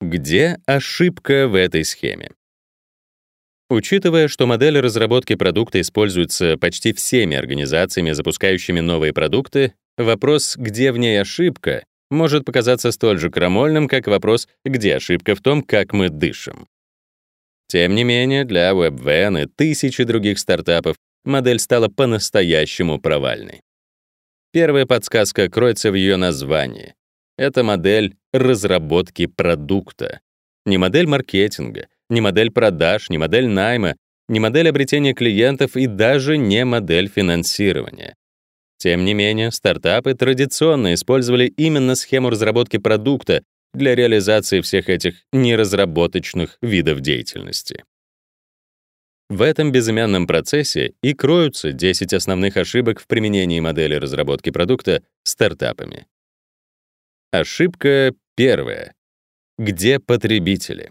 Где ошибка в этой схеме? Учитывая, что модель разработки продукта используется почти всеми организациями, запускающими новые продукты, вопрос, где в ней ошибка, может показаться столь же крамольным, как вопрос, где ошибка в том, как мы дышим. Тем не менее, для WebVan и тысячи других стартапов модель стала по-настоящему провальной. Первая подсказка кроется в ее названии. Это модель разработки продукта. Не модель маркетинга, не модель продаж, не модель найма, не модель обретения клиентов и даже не модель финансирования. Тем не менее, стартапы традиционно использовали именно схему разработки продукта для реализации всех этих неразработочных видов деятельности. В этом безымянном процессе и кроются 10 основных ошибок в применении модели разработки продукта стартапами. Ошибка первая. Где потребители?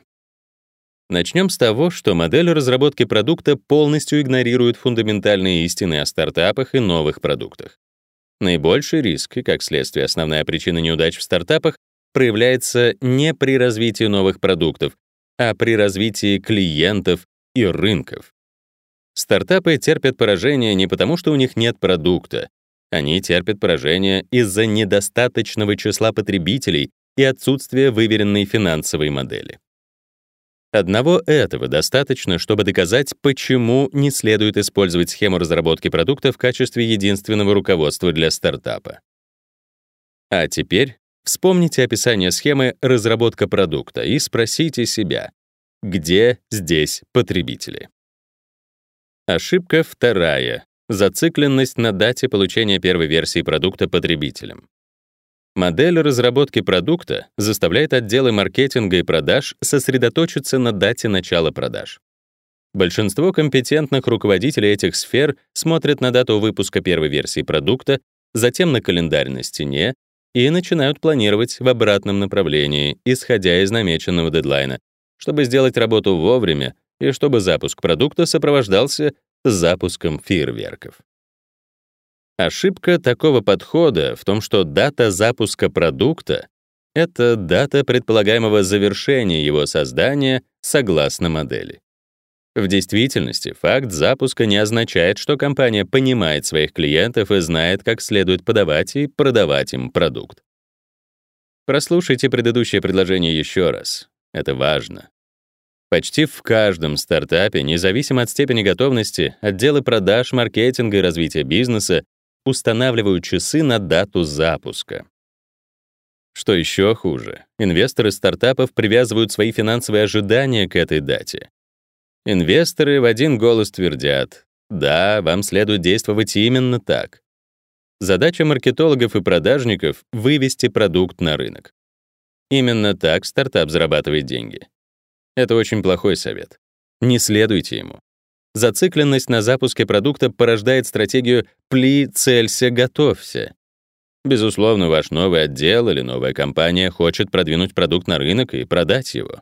Начнем с того, что модель разработки продукта полностью игнорирует фундаментальные истины о стартапах и новых продуктах. Наибольший риск и, как следствие, основная причина неудач в стартапах проявляется не при развитии новых продуктов, а при развитии клиентов и рынков. Стартапы терпят поражение не потому, что у них нет продукта. Они терпят поражение из-за недостаточного числа потребителей и отсутствия выверенной финансовой модели. Одного этого достаточно, чтобы доказать, почему не следует использовать схему разработки продукта в качестве единственного руководства для стартапа. А теперь вспомните описание схемы разработка продукта и спросите себя, где здесь потребители? Ошибка вторая. Зацикленность на дате получения первой версии продукта потребителем. Модель разработки продукта заставляет отделы маркетинга и продаж сосредоточиться на дате начала продаж. Большинство компетентных руководителей этих сфер смотрят на дату выпуска первой версии продукта, затем на календарь на стене и начинают планировать в обратном направлении, исходя из намеченного дедлайна, чтобы сделать работу вовремя и чтобы запуск продукта сопровождался запуском фейерверков. Ошибка такого подхода в том, что дата запуска продукта — это дата предполагаемого завершения его создания согласно модели. В действительности, факт запуска не означает, что компания понимает своих клиентов и знает, как следует подавать и продавать им продукт. Прослушайте предыдущее предложение еще раз. Это важно. Почти в каждом стартапе, независимо от степени готовности, отделы продаж, маркетинга и развития бизнеса устанавливают часы на дату запуска. Что еще хуже, инвесторы стартапов привязывают свои финансовые ожидания к этой дате. Инвесторы в один голос твердят: "Да, вам следует действовать именно так". Задача маркетологов и продажников вывести продукт на рынок. Именно так стартап зарабатывает деньги. Это очень плохой совет. Не следуйте ему. Зацикленность на запуске продукта порождает стратегию «пли, целься, готовься». Безусловно, ваш новый отдел или новая компания хочет продвинуть продукт на рынок и продать его.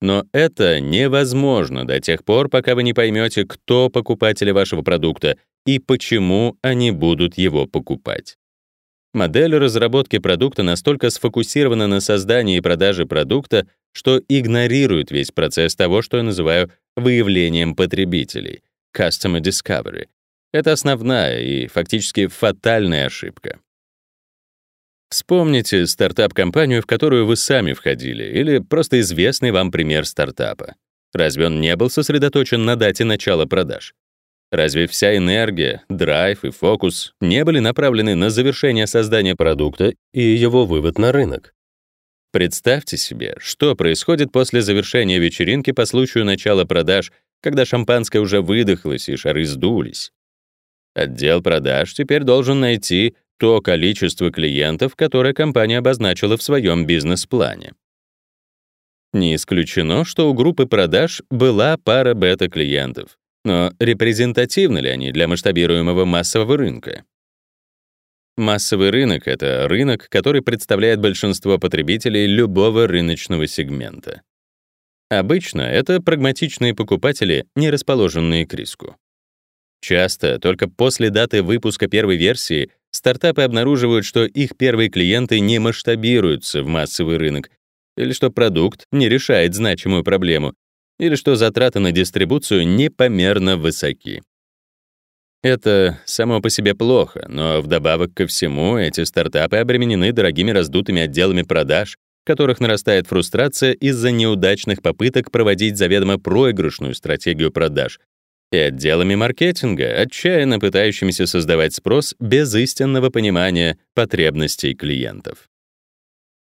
Но это невозможно до тех пор, пока вы не поймете, кто покупатели вашего продукта и почему они будут его покупать. Модель разработки продукта настолько сфокусирована на создании и продаже продукта, что игнорирует весь процесс того, что я называю выявлением потребителей — Customer Discovery. Это основная и фактически фатальная ошибка. Вспомните стартап-компанию, в которую вы сами входили, или просто известный вам пример стартапа. Разве он не был сосредоточен на дате начала продаж? Разве вся энергия, драйв и фокус не были направлены на завершение создания продукта и его вывод на рынок? Представьте себе, что происходит после завершения вечеринки по случаю начала продаж, когда шампанское уже выдохлось и шары сдулись. Отдел продаж теперь должен найти то количество клиентов, которое компания обозначила в своем бизнес-плане. Не исключено, что у группы продаж была пара бета-клиентов, но репрезентативны ли они для масштабируемого массового рынка? Массовый рынок — это рынок, который представляет большинство потребителей любого рыночного сегмента. Обычно это прагматичные покупатели, не расположенные к риску. Часто только после даты выпуска первой версии стартапы обнаруживают, что их первые клиенты не масштабируются в массовый рынок или что продукт не решает значимую проблему, или что затраты на дистрибуцию непомерно высоки. Это само по себе плохо, но вдобавок ко всему эти стартапы обременены дорогими раздутыми отделами продаж, в которых нарастает фрустрация из-за неудачных попыток проводить заведомо проигрышную стратегию продаж, и отделами маркетинга, отчаянно пытающимися создавать спрос без истинного понимания потребностей клиентов.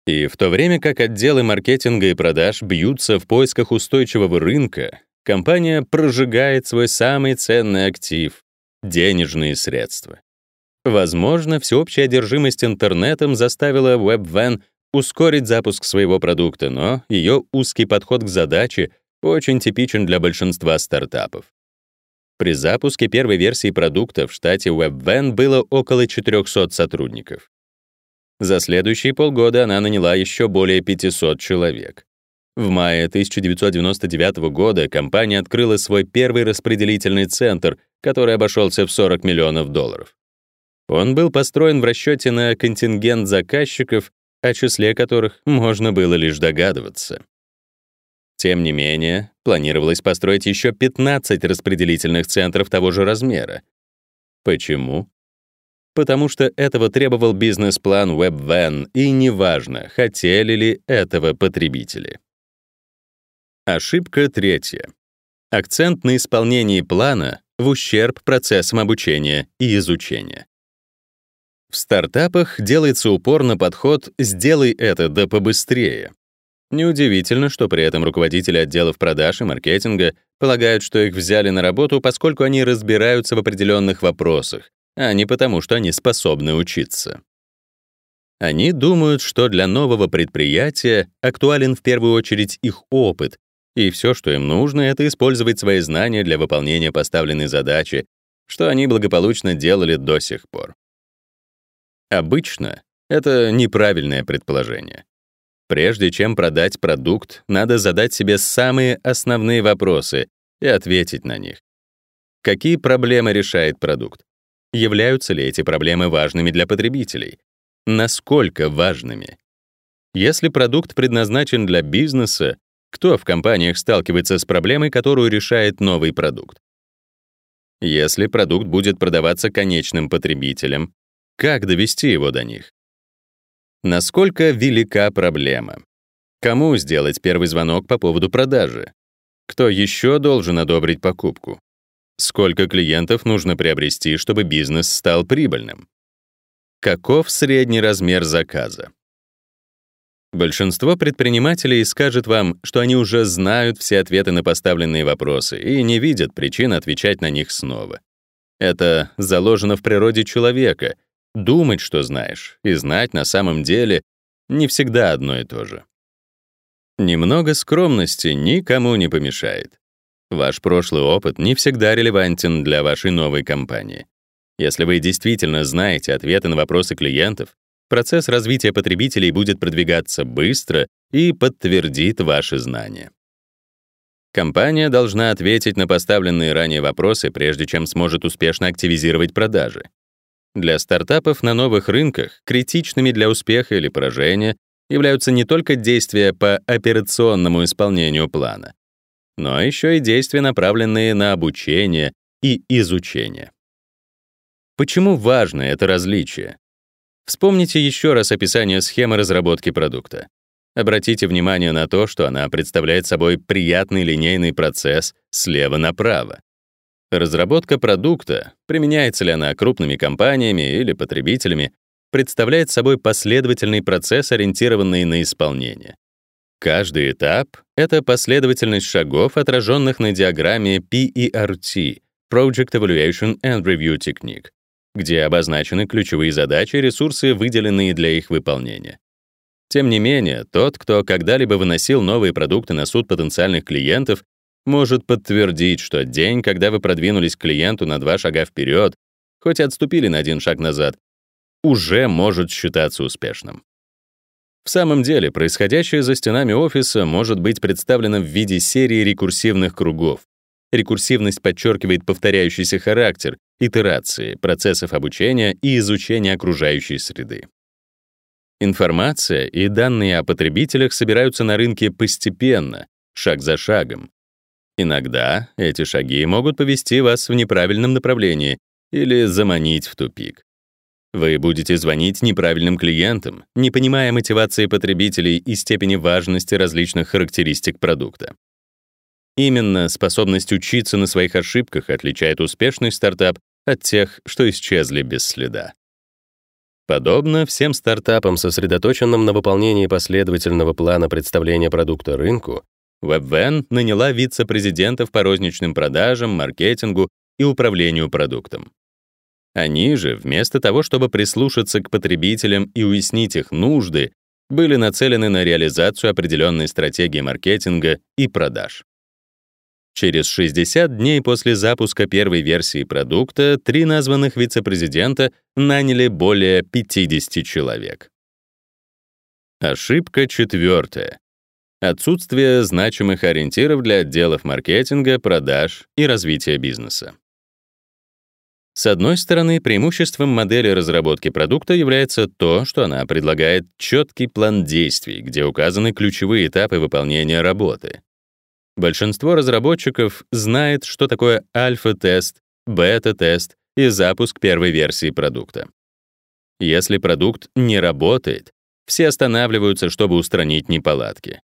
И в то время как отделы маркетинга и продаж бьются в поисках устойчивого рынка, компания прожигает свой самый ценный актив — денежные средства. Возможно, всеобщая одержимость интернетом заставила WebVan ускорить запуск своего продукта, но ее узкий подход к задаче очень типичен для большинства стартапов. При запуске первой версии продукта в штате WebVan было около 400 сотрудников. За следующие полгода она наняла еще более 500 человек. В мае 1999 года компания открыла свой первый распределительный центр, который обошелся в 40 миллионов долларов. Он был построен в расчете на контингент заказчиков, о числе которых можно было лишь догадываться. Тем не менее, планировалось построить еще 15 распределительных центров того же размера. Почему? Потому что этого требовал бизнес-план WebVan, и неважно, хотели ли этого потребители. Ошибка третья. Акцент на исполнении плана в ущерб процессам обучения и изучения. В стартапах делается упор на подход «сделай это да побыстрее». Неудивительно, что при этом руководители отделов продаж и маркетинга полагают, что их взяли на работу, поскольку они разбираются в определенных вопросах, а не потому, что они способны учиться. Они думают, что для нового предприятия актуален в первую очередь их опыт, и все, что им нужно, это использовать свои знания для выполнения поставленной задачи, что они благополучно делали до сих пор. Обычно это неправильное предположение. Прежде чем продать продукт, надо задать себе самые основные вопросы и ответить на них. Какие проблемы решает продукт? Являются ли эти проблемы важными для потребителей? Насколько важными? Если продукт предназначен для бизнеса, кто в компаниях сталкивается с проблемой, которую решает новый продукт? Если продукт будет продаваться конечным потребителям, как довести его до них? Насколько велика проблема? Кому сделать первый звонок по поводу продажи? Кто еще должен одобрить покупку? Сколько клиентов нужно приобрести, чтобы бизнес стал прибыльным? Каков средний размер заказа? Большинство предпринимателей скажет вам, что они уже знают все ответы на поставленные вопросы и не видят причин отвечать на них снова. Это заложено в природе человека — думать, что знаешь, и знать на самом деле не всегда одно и то же. Немного скромности никому не помешает. Ваш прошлый опыт не всегда релевантен для вашей новой компании. Если вы действительно знаете ответы на вопросы клиентов, процесс развития потребителей будет продвигаться быстро и подтвердит ваши знания. Компания должна ответить на поставленные ранее вопросы, прежде чем сможет успешно активизировать продажи. Для стартапов на новых рынках критичными для успеха или поражения являются не только действия по операционному исполнению плана, но еще и действия, направленные на обучение и изучение. Почему важно это различие? Вспомните еще раз описание схемы разработки продукта. Обратите внимание на то, что она представляет собой приятный линейный процесс слева направо. Разработка продукта, применяется ли она крупными компаниями или потребителями, представляет собой последовательный процесс, ориентированный на исполнение. Каждый этап — это последовательность шагов, отраженных на диаграмме PERT — Project Evaluation and Review Technique, где обозначены ключевые задачи и ресурсы, выделенные для их выполнения. Тем не менее, тот, кто когда-либо выносил новые продукты на суд потенциальных клиентов, может подтвердить, что день, когда вы продвинулись к клиенту на два шага вперед, хоть и отступили на один шаг назад, уже может считаться успешным. В самом деле, происходящее за стенами офиса может быть представлено в виде серии рекурсивных кругов. Рекурсивность подчеркивает повторяющийся характер, итерации, процессов обучения и изучения окружающей среды. Информация и данные о потребителях собираются на рынке постепенно, шаг за шагом. Иногда эти шаги могут повести вас в неправильном направлении или заманить в тупик. Вы будете звонить неправильным клиентам, не понимая мотивации потребителей и степени важности различных характеристик продукта. Именно способность учиться на своих ошибках отличает успешный стартап от тех, что исчезли без следа. Подобно всем стартапам, сосредоточенным на выполнении последовательного плана представления продукта рынку, WebVan наняла вице-президентов по розничным продажам, маркетингу и управлению продуктом. Они же, вместо того, чтобы прислушаться к потребителям и уяснить их нужды, были нацелены на реализацию определенной стратегии маркетинга и продаж. Через 60 дней после запуска первой версии продукта три названных вице-президента наняли более 50 человек. Ошибка четвертая. Отсутствие значимых ориентиров для отделов маркетинга, продаж и развития бизнеса. С одной стороны, преимуществом модели разработки продукта является то, что она предлагает четкий план действий, где указаны ключевые этапы выполнения работы. Большинство разработчиков знает, что такое альфа-тест, бета-тест и запуск первой версии продукта. Если продукт не работает, все останавливаются, чтобы устранить неполадки.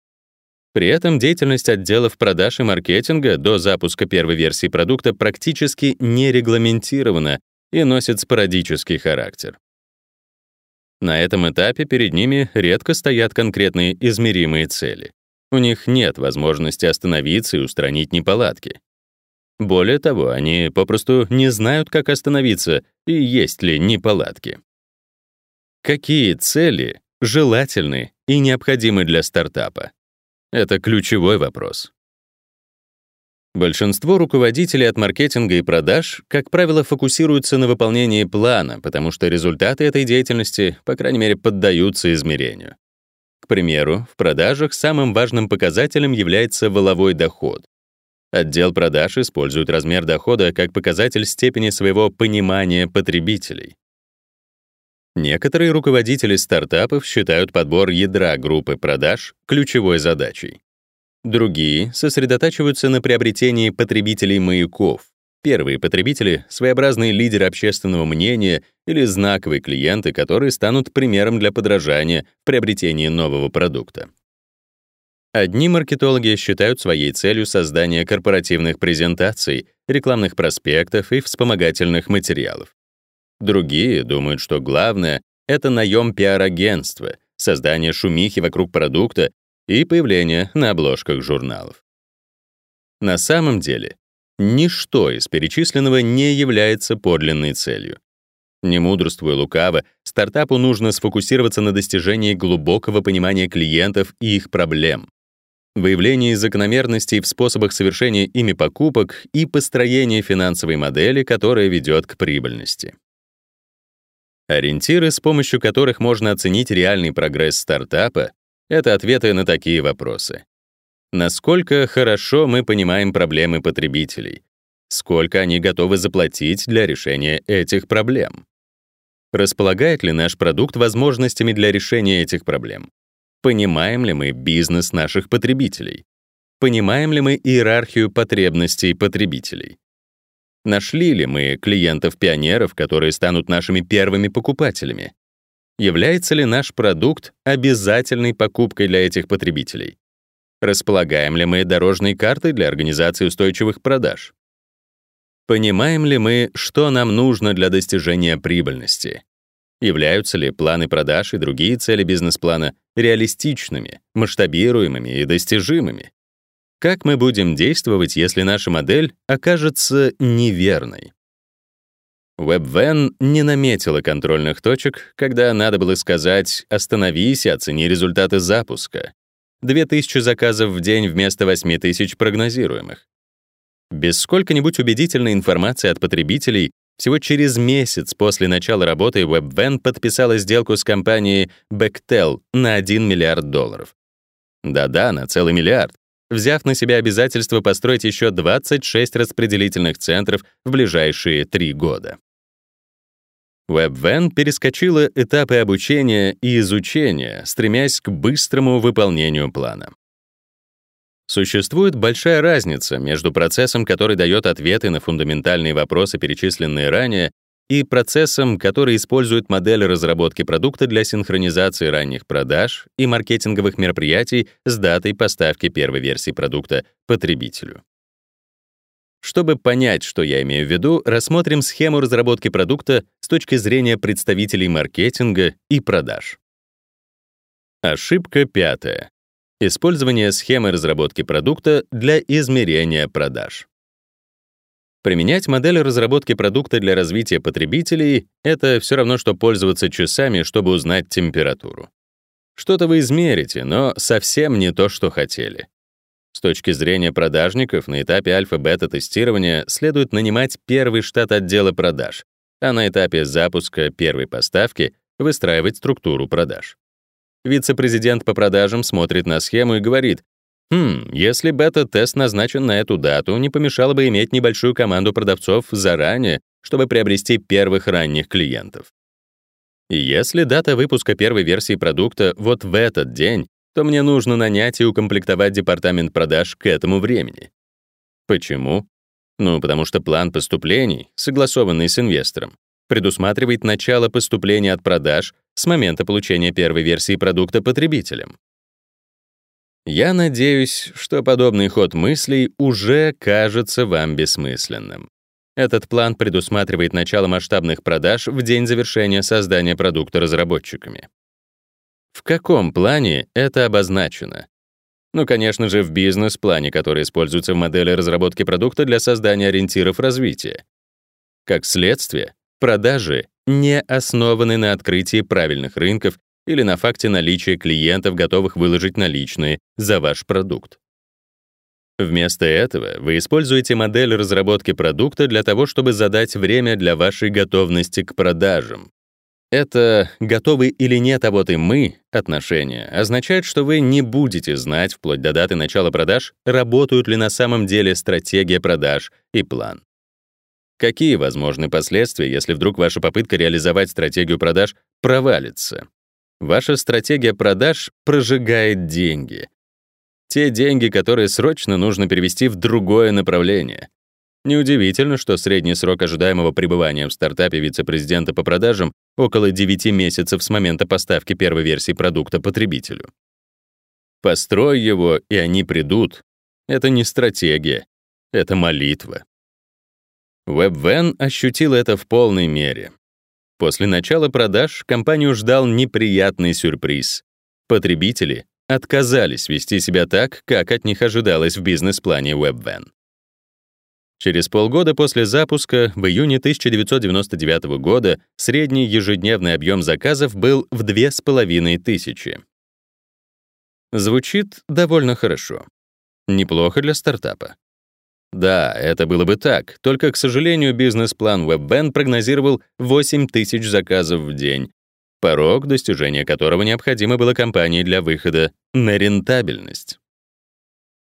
При этом деятельность отделов продаж и маркетинга до запуска первой версии продукта практически не регламентирована и носит спорадический характер. На этом этапе перед ними редко стоят конкретные измеримые цели. У них нет возможности остановиться и устранить неполадки. Более того, они попросту не знают, как остановиться и есть ли неполадки. Какие цели желательны и необходимы для стартапа? Это ключевой вопрос. Большинство руководителей от маркетинга и продаж, как правило, фокусируются на выполнении плана, потому что результаты этой деятельности, по крайней мере, поддаются измерению. К примеру, в продажах самым важным показателем является воловой доход. Отдел продаж использует размер дохода как показатель степени своего понимания потребителей. Некоторые руководители стартапов считают подбор ядра группы продаж ключевой задачей. Другие сосредотачиваются на приобретении потребителей маяков. Первые потребители — своеобразные лидеры общественного мнения или знаковые клиенты, которые станут примером для подражания в приобретении нового продукта. Одни маркетологи считают своей целью создание корпоративных презентаций, рекламных проспектов и вспомогательных материалов. Другие думают, что главное — это наем пиар-агентства, создание шумихи вокруг продукта и появление на обложках журналов. На самом деле, ничто из перечисленного не является подлинной целью. Не мудрствуя лукаво, стартапу нужно сфокусироваться на достижении глубокого понимания клиентов и их проблем, выявлении закономерностей в способах совершения ими покупок и построении финансовой модели, которая ведет к прибыльности. Ориентиры, с помощью которых можно оценить реальный прогресс стартапа, это ответы на такие вопросы. Насколько хорошо мы понимаем проблемы потребителей? Сколько они готовы заплатить для решения этих проблем? Располагает ли наш продукт возможностями для решения этих проблем? Понимаем ли мы бизнес наших потребителей? Понимаем ли мы иерархию потребностей потребителей? Нашли ли мы клиентов-пионеров, которые станут нашими первыми покупателями? Является ли наш продукт обязательной покупкой для этих потребителей? Располагаем ли мы дорожной картой для организации устойчивых продаж? Понимаем ли мы, что нам нужно для достижения прибыльности? Являются ли планы продаж и другие цели бизнес-плана реалистичными, масштабируемыми и достижимыми? Как мы будем действовать, если наша модель окажется неверной? WebVan не наметила контрольных точек, когда надо было сказать «остановись и оцени результаты запуска». 2000 заказов в день вместо 8000 прогнозируемых. Без сколько-нибудь убедительной информации от потребителей всего через месяц после начала работы WebVan подписала сделку с компанией Bechtel на 1 миллиард долларов. Да-да, на целый миллиард взяв на себя обязательство построить еще 26 распределительных центров в ближайшие три года. WebVan перескочила этапы обучения и изучения, стремясь к быстрому выполнению плана. Существует большая разница между процессом, который дает ответы на фундаментальные вопросы, перечисленные ранее, и процессом, который использует модель разработки продукта для синхронизации ранних продаж и маркетинговых мероприятий с датой поставки первой версии продукта потребителю. Чтобы понять, что я имею в виду, рассмотрим схему разработки продукта с точки зрения представителей маркетинга и продаж. Ошибка пятая. Использование схемы разработки продукта для измерения продаж. Применять модель разработки продукта для развития потребителей — это все равно, что пользоваться часами, чтобы узнать температуру. Что-то вы измерите, но совсем не то, что хотели. С точки зрения продажников, на этапе альфа-бета-тестирования следует нанимать первый штат отдела продаж, а на этапе запуска первой поставки выстраивать структуру продаж. Вице-президент по продажам смотрит на схему и говорит, Хм, если бета-тест назначен на эту дату, не помешало бы иметь небольшую команду продавцов заранее, чтобы приобрести первых ранних клиентов. И если дата выпуска первой версии продукта вот в этот день, то мне нужно нанять и укомплектовать департамент продаж к этому времени. Почему? Ну, потому что план поступлений, согласованный с инвестором, предусматривает начало поступления от продаж с момента получения первой версии продукта потребителям. Я надеюсь, что подобный ход мыслей уже кажется вам бессмысленным. Этот план предусматривает начало масштабных продаж в день завершения создания продукта разработчиками. В каком плане это обозначено? Ну, конечно же, в бизнес-плане, который используется в модели разработки продукта для создания ориентиров развития. Как следствие, продажи не основаны на открытии правильных рынков или на факте наличия клиентов, готовых выложить наличные за ваш продукт. Вместо этого вы используете модель разработки продукта для того, чтобы задать время для вашей готовности к продажам. Это «готовы или нет, а вот и мы» отношение означает, что вы не будете знать вплоть до даты начала продаж, работают ли на самом деле стратегия продаж и план. Какие возможны последствия, если вдруг ваша попытка реализовать стратегию продаж провалится? Ваша стратегия продаж прожигает деньги. Те деньги, которые срочно нужно перевести в другое направление. Неудивительно, что средний срок ожидаемого пребывания в стартапе вице-президента по продажам около 9 месяцев с момента поставки первой версии продукта потребителю. Построй его, и они придут. Это не стратегия, это молитва. WebVan ощутил это в полной мере. После начала продаж компанию ждал неприятный сюрприз. Потребители отказались вести себя так, как от них ожидалось в бизнес-плане WebVan. Через полгода после запуска, в июне 1999 года, средний ежедневный объем заказов был в 2500. Звучит довольно хорошо. Неплохо для стартапа. Да, это было бы так, только, к сожалению, бизнес-план WebBand прогнозировал 8 тысяч заказов в день, порог, достижения которого необходимо было компании для выхода на рентабельность.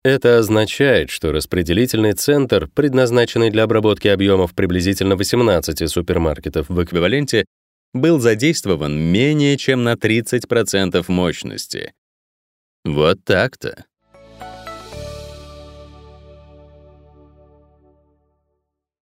Это означает, что распределительный центр, предназначенный для обработки объемов приблизительно 18 супермаркетов в эквиваленте, был задействован менее чем на 30% мощности. Вот так-то.